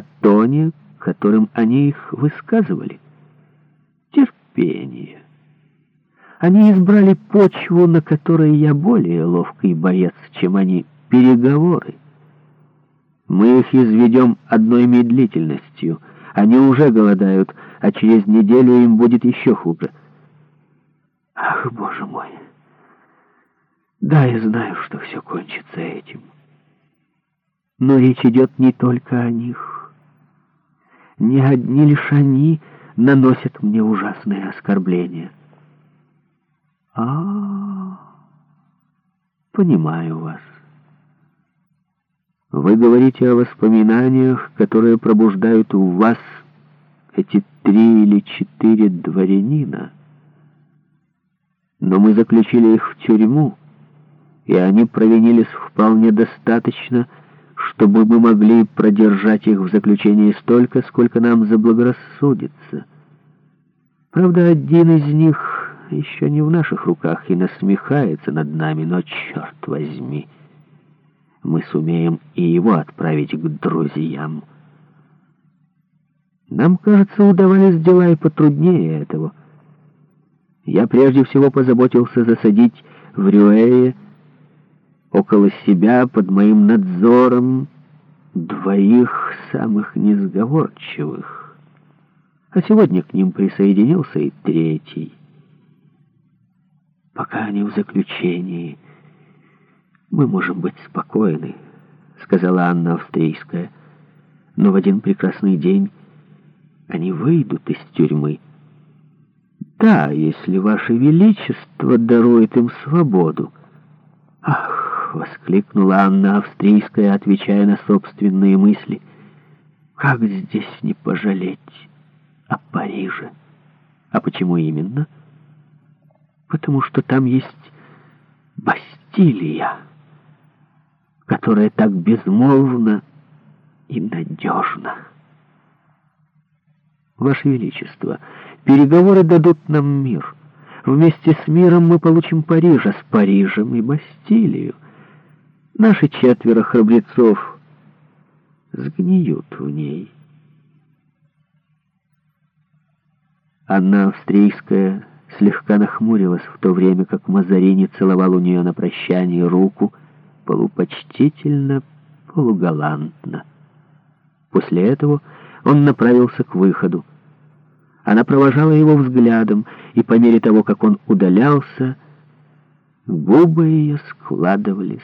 о тоне, которым они их высказывали. Терпение. Они избрали почву, на которой я более ловкий боец, чем они, переговоры. Мы их изведем одной медлительностью. Они уже голодают, а через неделю им будет еще хуже. Ах, боже мой! Да, я знаю, что все кончится этим. Но речь идет не только о них. Не одни лишь они наносят мне ужасные оскорбления. А, -а, -а понимаю вас. Вы говорите о воспоминаниях, которые пробуждают у вас эти три или четыре дворянина. Но мы заключили их в тюрьму, и они провинились вполне достаточно, чтобы мы могли продержать их в заключении столько, сколько нам заблагорассудится. Правда, один из них еще не в наших руках и насмехается над нами, но, черт возьми, мы сумеем и его отправить к друзьям. Нам, кажется, удавались дела и потруднее этого. Я прежде всего позаботился засадить в Рюэе, около себя под моим надзором двоих самых несговорчивых. А сегодня к ним присоединился и третий. Пока они в заключении, мы можем быть спокойны, сказала Анна Австрийская. Но в один прекрасный день они выйдут из тюрьмы. Да, если Ваше Величество дарует им свободу. Ах, — воскликнула Анна Австрийская, отвечая на собственные мысли. «Как здесь не пожалеть о Париже? А почему именно? Потому что там есть Бастилия, которая так безмолвна и надежна». «Ваше Величество, переговоры дадут нам мир». Вместе с миром мы получим Париж, а с Парижем и Бастилию. Наши четверо храбрецов сгниют в ней. Анна Австрийская слегка нахмурилась в то время, как Мазарини целовал у нее на прощание руку полупочтительно, полугалантно. После этого он направился к выходу. Она провожала его взглядом, и по мере того, как он удалялся, губы ее складывались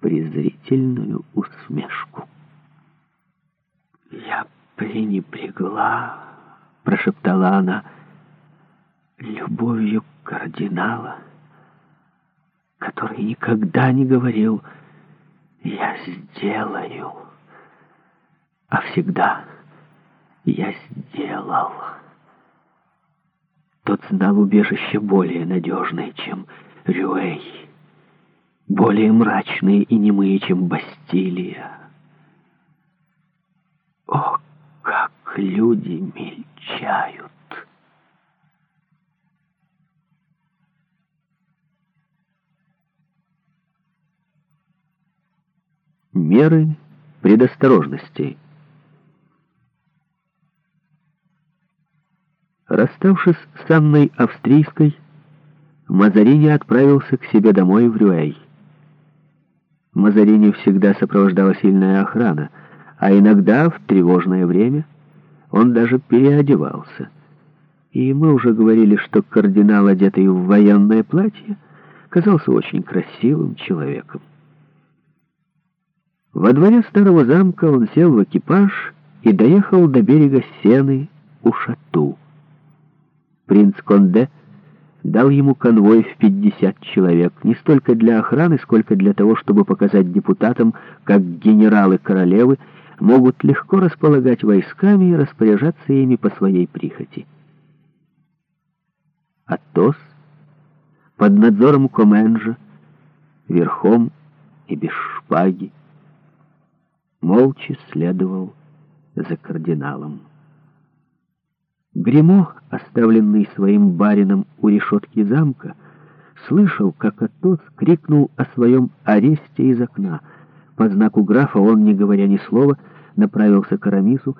презрительную усмешку. «Я пренебрегла», — прошептала она, — «любовью кардинала, который никогда не говорил «я сделаю», а всегда «я сделал». Тот знал убежище более надежное, чем Рюэй более мрачные и немые, чем Бастилия. О, как люди мельчают! Меры предосторожности Расставшись с Анной Австрийской, Мазарини отправился к себе домой в Рюэй. Мазарини всегда сопровождала сильная охрана, а иногда, в тревожное время, он даже переодевался. И мы уже говорили, что кардинал, одетый в военное платье, казался очень красивым человеком. Во дворе старого замка он сел в экипаж и доехал до берега Сены у Шату. Принц Конде — дал ему конвой в 50 человек, не столько для охраны, сколько для того, чтобы показать депутатам, как генералы королевы могут легко располагать войсками и распоряжаться ими по своей прихоти. Атос под надзором Коменжа, верхом и без шпаги, молча следовал за кардиналом. Гремо, оставленный своим барином у решетки замка, слышал, как Атос крикнул о своем аресте из окна. По знаку графа он, не говоря ни слова, направился к Арамису